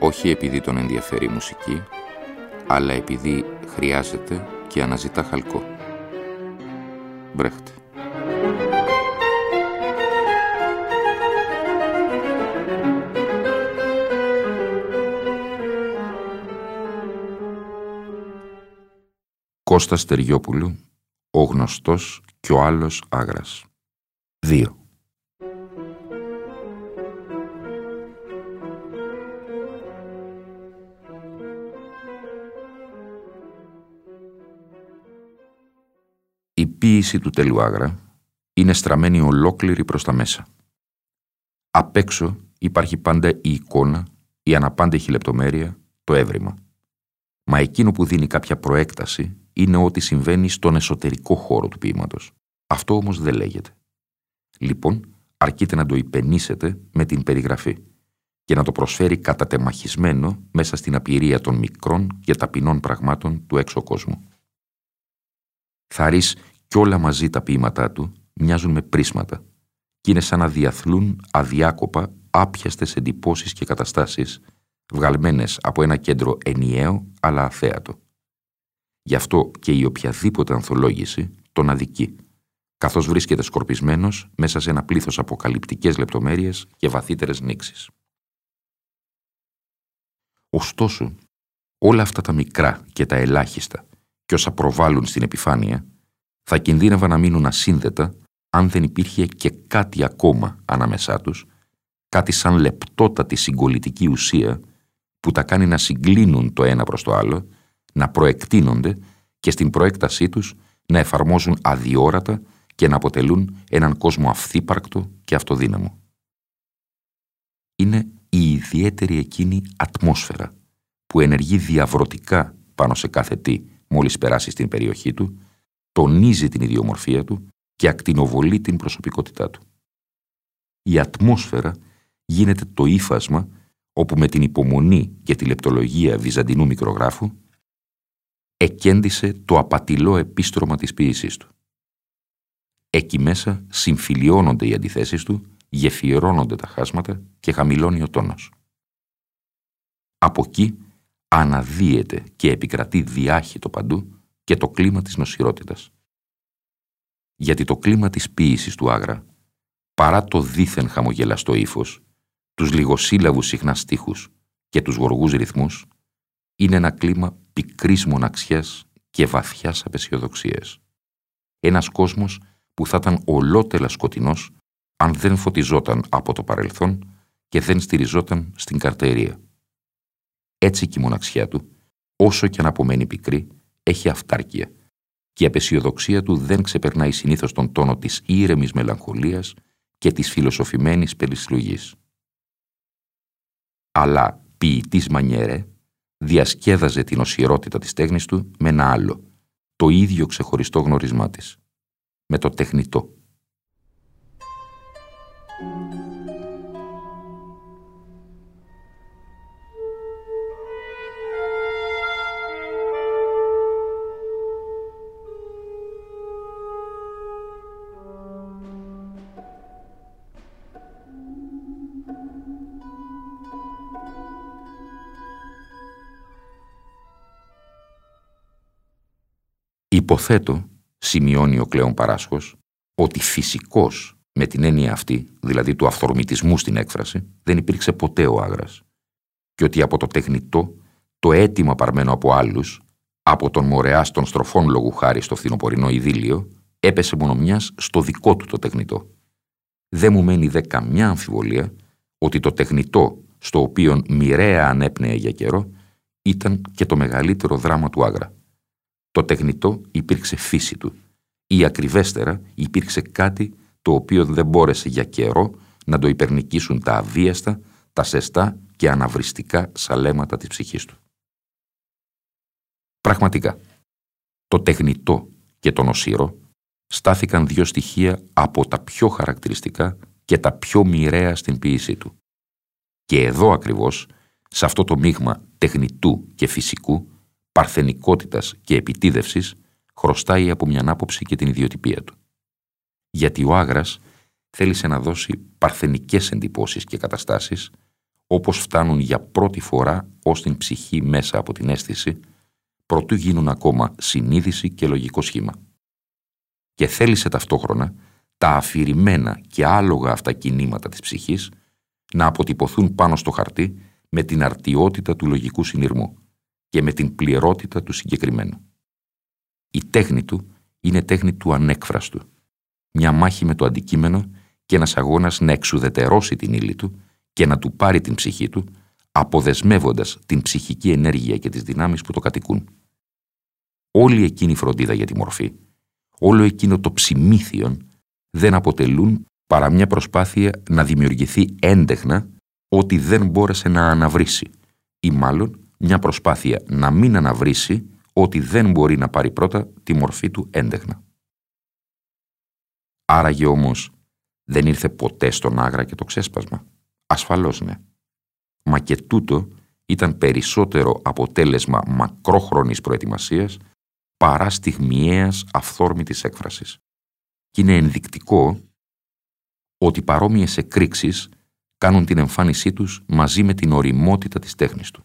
όχι επειδή τον ενδιαφέρει η μουσική, αλλά επειδή χρειάζεται και αναζητά χαλκό. Μπρέχτε. Κώστας Τεριόπουλου, ο γνωστός και ο άλλος Άγρας. 2. Ποίηση του τέλου Άγρα είναι στραμμένη ολόκληρη προς τα μέσα. Απ' έξω υπάρχει πάντα η εικόνα, η αναπάντεχη λεπτομέρεια, το έβριμα. Μα εκείνο που δίνει κάποια προέκταση είναι ό,τι συμβαίνει στον εσωτερικό χώρο του ποίηματος. Αυτό όμως δεν λέγεται. Λοιπόν, αρκείται να το υπενήσετε με την περιγραφή και να το προσφέρει κατατεμαχισμένο μέσα στην απειρία των μικρών και ταπεινών πραγμάτων του έξω κόσμου. Θαρείς κι όλα μαζί τα ποίηματά του μοιάζουν με πρίσματα και είναι σαν να διαθλούν αδιάκοπα άπιαστες εντυπώσεις και καταστάσεις βγαλμένες από ένα κέντρο ενιαίο αλλά αθέατο. Γι' αυτό και η οποιαδήποτε ανθολόγηση τον αδικεί, καθώς βρίσκεται σκορπισμένος μέσα σε ένα πλήθος αποκαλυπτικές λεπτομέρειες και βαθύτερες νήξεις. Ωστόσο, όλα αυτά τα μικρά και τα ελάχιστα και όσα προβάλλουν στην επιφάνεια θα κινδύνευαν να μείνουν ασύνδετα αν δεν υπήρχε και κάτι ακόμα ανάμεσά τους, κάτι σαν λεπτότατη συγκολητική ουσία που τα κάνει να συγκλίνουν το ένα προς το άλλο, να προεκτείνονται και στην προέκτασή τους να εφαρμόζουν αδιόρατα και να αποτελούν έναν κόσμο αυθύπαρκτο και αυτοδύναμο. Είναι η ιδιαίτερη εκείνη ατμόσφαιρα που ενεργεί διαβρωτικά πάνω σε κάθε τι μόλις περάσει στην περιοχή του, τονίζει την ιδιομορφία του και ακτινοβολεί την προσωπικότητά του. Η ατμόσφαιρα γίνεται το ύφασμα όπου με την υπομονή και τη λεπτολογία βυζαντινού μικρογράφου εκέντησε το απατηλό επίστρωμα της ποίησής του. Εκεί μέσα συμφιλιώνονται οι αντιθέσεις του, γεφυρώνονται τα χάσματα και χαμηλώνει ο τόνος. Από εκεί αναδύεται και επικρατεί διάχυτο παντού και το κλίμα της νοσηρότητας. Γιατί το κλίμα της ποίησης του Άγρα, παρά το δίθεν χαμογελαστό ύφος, τους λιγοσύλλαβους συχνά στίχους και τους γοργούς ρυθμούς, είναι ένα κλίμα πικρής μοναξιάς και βαθιάς απεσιοδοξίας. Ένας κόσμος που θα ήταν ολότελα σκοτεινός αν δεν φωτιζόταν από το παρελθόν και δεν στηριζόταν στην καρτερία. Έτσι και η μοναξιά του, όσο και αν απομένει πικρή, έχει αυτάρκεια και η απεσιοδοξία του δεν ξεπερνάει συνήθως τον τόνο της ήρεμης μελαγχολίας και της φιλοσοφημένης περισλογής. Αλλά ποιητής μανιέρε διασκέδαζε την οσιερότητα της τέχνης του με ένα άλλο, το ίδιο ξεχωριστό γνωρισμά της, με το τεχνητό. Υποθέτω, σημειώνει ο Κλέον Παράσχος, ότι φυσικός με την έννοια αυτή, δηλαδή του αυθορμητισμού στην έκφραση, δεν υπήρξε ποτέ ο Άγρας. Και ότι από το τεχνητό, το αίτημα παρμένο από άλλους, από τον μορεά των στροφών λόγου χάρη στο φθινοπορεινό ειδήλιο, έπεσε μόνο μιας στο δικό του το τεχνητό. Δεν μου μένει δε καμιά αμφιβολία ότι το τεχνητό, στο οποίο μοιραία ανέπνεε για καιρό, ήταν και το μεγαλύτερο δράμα του Άγρα. Το τεχνητό υπήρξε φύση του ή ακριβέστερα υπήρξε κάτι το οποίο δεν μπόρεσε για καιρό να το υπερνικήσουν τα αβίαστα, τα σεστά και αναβριστικά σαλέματα της ψυχής του. Πραγματικά, το τεχνητό και το νοσήρο στάθηκαν δύο στοιχεία από τα πιο χαρακτηριστικά και τα πιο μοιραία στην ποίησή του. Και εδώ ακριβώς, σε αυτό το μείγμα τεχνητού και φυσικού, παρθενικότητας και επιτίδευσης, χρωστάει από μια άποψη και την ιδιοτυπία του. Γιατί ο Άγρας θέλησε να δώσει παρθενικές εντυπώσεις και καταστάσεις, όπως φτάνουν για πρώτη φορά ως την ψυχή μέσα από την αίσθηση, προτού γίνουν ακόμα συνείδηση και λογικό σχήμα. Και θέλησε ταυτόχρονα τα αφηρημένα και άλογα αυτά κινήματα της ψυχής να αποτυπωθούν πάνω στο χαρτί με την αρτιότητα του λογικού συνειρμού και με την πληρότητα του συγκεκριμένου. Η τέχνη του είναι τέχνη του ανέκφραστου, μια μάχη με το αντικείμενο και ένας αγώνας να εξουδετερώσει την ύλη του και να του πάρει την ψυχή του, αποδεσμεύοντας την ψυχική ενέργεια και τις δυνάμεις που το κατοικούν. Όλη εκείνη η φροντίδα για τη μορφή, όλο εκείνο το ψημίθιον, δεν αποτελούν παρά μια προσπάθεια να δημιουργηθεί έντεχνα ότι δεν μπόρεσε να αναβρίσει ή μάλλον μια προσπάθεια να μην αναβρίσει ότι δεν μπορεί να πάρει πρώτα τη μορφή του έντεχνα. Άραγε όμως δεν ήρθε ποτέ στον Άγρα και το ξέσπασμα. Ασφαλώς ναι. Μα και τούτο ήταν περισσότερο αποτέλεσμα μακρόχρονης προετοιμασίας παρά στιγμιαίας αυθόρμητης έκφρασης. Και είναι ενδεικτικό ότι παρόμοιες εκρήξεις κάνουν την εμφάνισή τους μαζί με την οριμότητα της τέχνης του.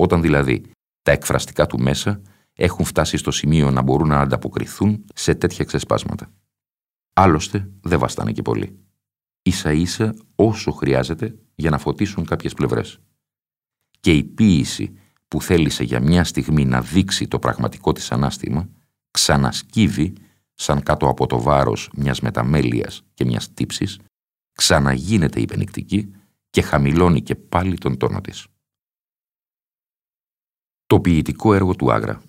Όταν δηλαδή τα εκφραστικά του μέσα έχουν φτάσει στο σημείο να μπορούν να ανταποκριθούν σε τέτοια ξεσπάσματα. Άλλωστε δεν βαστάνε και πολύ. Ίσα ίσα όσο χρειάζεται για να φωτίσουν κάποιες πλευρές. Και η ποίηση που θέλησε για μια στιγμή να δείξει το πραγματικό της ανάστημα, ξανασκύβει σαν κάτω από το βάρος μιας μεταμέλειας και μιας τύψης, ξαναγίνεται υπενικτική και χαμηλώνει και πάλι τον τόνο της. Το ποιητικό έργο του Άγρα,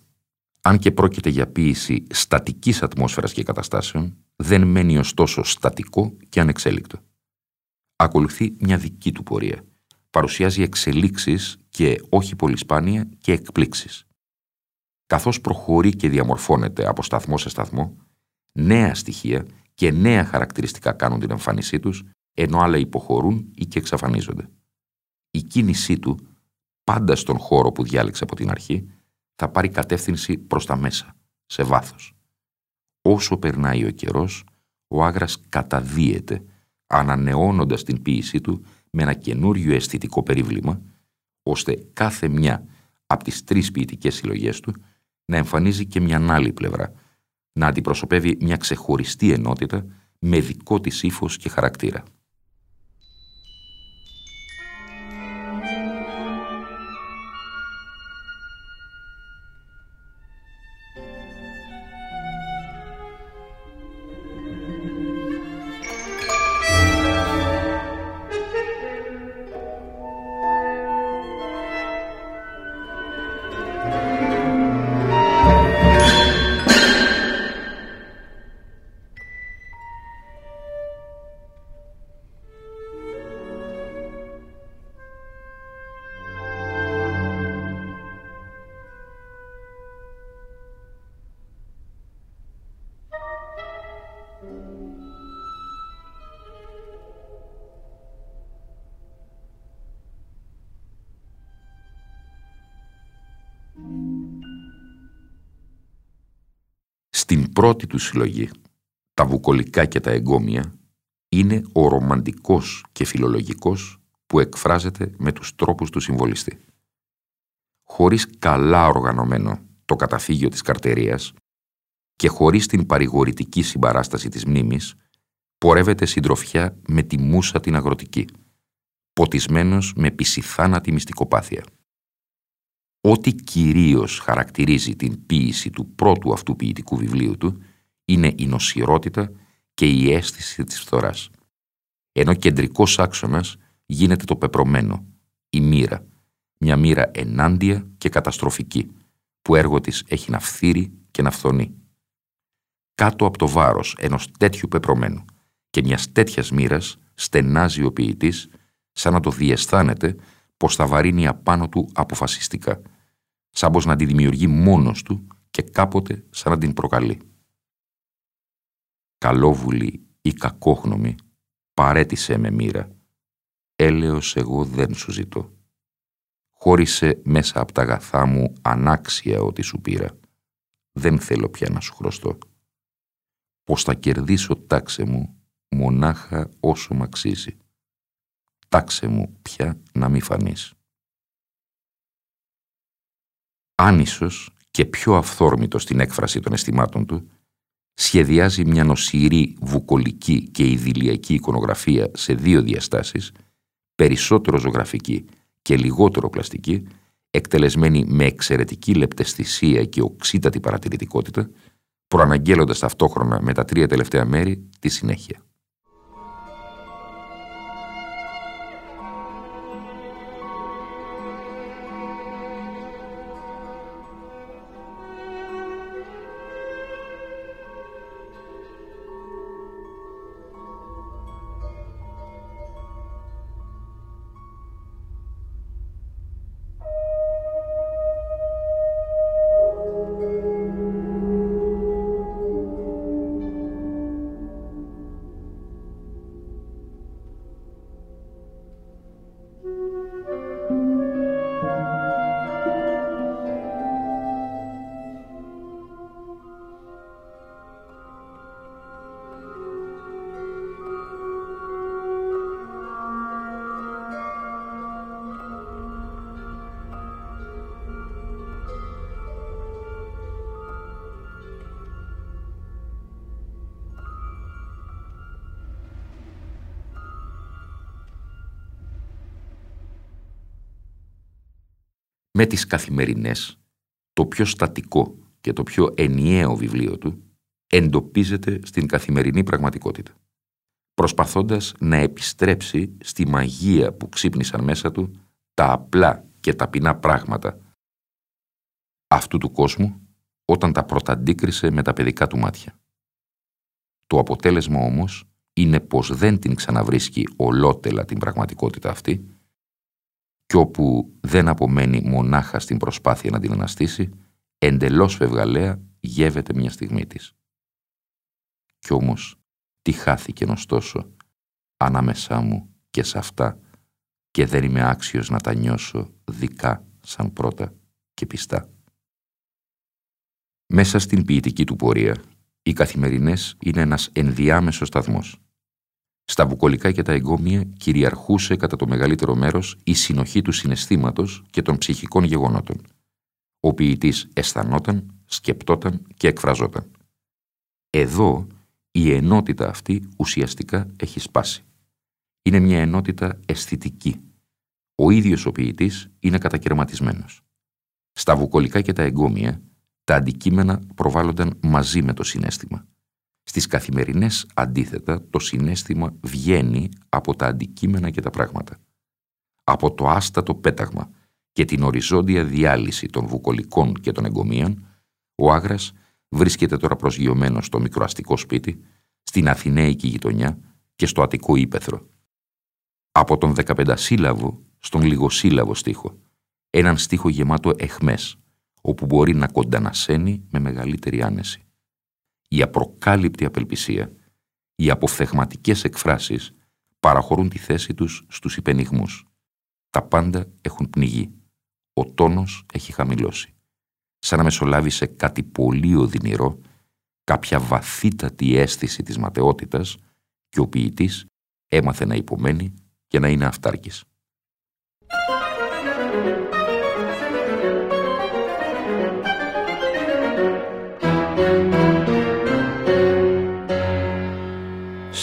αν και πρόκειται για ποίηση στατικής ατμόσφαιρας και καταστάσεων, δεν μένει ωστόσο στατικό και ανεξέλικτο. Ακολουθεί μια δική του πορεία. Παρουσιάζει εξελίξεις και όχι πολύ σπάνια και εκπλήξεις. Καθώς προχωρεί και διαμορφώνεται από σταθμό σε σταθμό, νέα στοιχεία και νέα χαρακτηριστικά κάνουν την εμφάνισή τους, ενώ άλλα υποχωρούν ή και εξαφανίζονται. Η κίνησή του, πάντα στον χώρο που διάλεξε από την αρχή, θα πάρει κατεύθυνση προς τα μέσα, σε βάθος. Όσο περνάει ο καιρός, ο Άγρας καταδύεται, ανανεώνοντας την ποίησή του με ένα καινούριο αισθητικό περίβλημα, ώστε κάθε μια από τις τρεις ποιητικές συλλογές του να εμφανίζει και μια άλλη πλευρά, να αντιπροσωπεύει μια ξεχωριστή ενότητα με δικό της ύφος και χαρακτήρα. Στην πρώτη του συλλογή, τα βουκολικά και τα εγκόμια, είναι ο ρομαντικός και φιλολογικός που εκφράζεται με τους τρόπους του συμβολιστή. Χωρίς καλά οργανωμένο το καταφύγιο της καρτερίας και χωρίς την παρηγορητική συμπαράσταση της μνήμης, πορεύεται συντροφιά με τη μουσα την αγροτική, ποτισμένος με πισιθάνατη μυστικοπάθεια. Ό,τι κυρίως χαρακτηρίζει την ποίηση του πρώτου αυτού ποιητικού βιβλίου του είναι η νοσηρότητα και η αίσθηση της φθοράς. Ενώ κεντρικός άξονας γίνεται το πεπρωμένο, η μοίρα, μια μοίρα ενάντια και καταστροφική, που έργο της έχει να φθείρει και να φθονεί. Κάτω από το βάρος ενός τέτοιου πεπρωμένου και μιας τέτοιας μοίρας στενάζει ο ποιητής σαν να το διαισθάνεται πως θα βαρύνει απάνω του αποφασιστικά, σαν πως να τη δημιουργεί μόνος του και κάποτε σαν να την προκαλεί. Καλόβουλη ή κακόχνομη, παρέτησέ με μοίρα. Έλεος εγώ δεν σου ζητώ. Χώρισε μέσα από τα αγαθά μου ανάξια ό,τι σου πήρα. Δεν θέλω πια να σου χρωστώ. Πως θα κερδίσω τάξε μου μονάχα όσο μ' αξίζει. Τάξε μου πια να μη φανείς. Άνισος και πιο αυθόρμητο στην έκφραση των αισθημάτων του, σχεδιάζει μια νοσηρή, βουκολική και ιδηλιακή εικονογραφία σε δύο διαστάσεις, περισσότερο ζωγραφική και λιγότερο πλαστική, εκτελεσμένη με εξαιρετική λεπταισθησία και οξύτατη παρατηρητικότητα, προαναγγέλλοντας ταυτόχρονα με τα τρία τελευταία μέρη τη συνέχεια. Με τις καθημερινές, το πιο στατικό και το πιο ενιαίο βιβλίο του εντοπίζεται στην καθημερινή πραγματικότητα, προσπαθώντας να επιστρέψει στη μαγεία που ξύπνησαν μέσα του τα απλά και ταπεινά πράγματα αυτού του κόσμου όταν τα πρωταντίκρισε με τα παιδικά του μάτια. Το αποτέλεσμα όμως είναι πως δεν την ξαναβρίσκει ολότελα την πραγματικότητα αυτή κι όπου δεν απομένει μονάχα στην προσπάθεια να την αναστήσει, εντελώς φευγαλέα γεύεται μια στιγμή της. Κι όμως, τι χάθηκε ωστόσο ανάμεσά μου και σε αυτά και δεν είμαι άξιος να τα νιώσω δικά σαν πρώτα και πιστά. Μέσα στην ποιητική του πορεία, οι καθημερινές είναι ένας ενδιάμεσος σταθμός. Στα βουκολικά και τα εγκόμια κυριαρχούσε κατά το μεγαλύτερο μέρος η συνοχή του συναισθήματος και των ψυχικών γεγονότων. Ο ποιητής αισθανόταν, σκεπτόταν και εκφραζόταν. Εδώ η ενότητα αυτή ουσιαστικά έχει σπάσει. Είναι μια ενότητα αισθητική. Ο ίδιος ο ποιητής είναι κατακαιρματισμένος. Στα βουκολικά και τα εγκόμια τα αντικείμενα προβάλλονταν μαζί με το συνέστημα. Στις καθημερινές αντίθετα το συνέστημα βγαίνει από τα αντικείμενα και τα πράγματα. Από το άστατο πέταγμα και την οριζόντια διάλυση των βουκολικών και των εγκομείων, ο Άγρας βρίσκεται τώρα προσγειωμένος στο μικροαστικό σπίτι, στην Αθηναίικη γειτονιά και στο Αττικό ύπεθρο. Από τον δεκαπεντασύλλαβο στον λιγοσύλλαβο στίχο, έναν στίχο γεμάτο εχμές, όπου μπορεί να κοντανασένει με μεγαλύτερη άνεση η απροκάλυπτη απελπισία, οι αποφθεγματικές εκφράσεις παραχωρούν τη θέση τους στους υπενιγμούς. Τα πάντα έχουν πνιγεί. Ο τόνος έχει χαμηλώσει. Σαν να μεσολάβησε κάτι πολύ οδυνηρό, κάποια βαθύτατη αίσθηση της ματαιότητας και ο ποιητής έμαθε να υπομένει και να είναι αυτάρκης.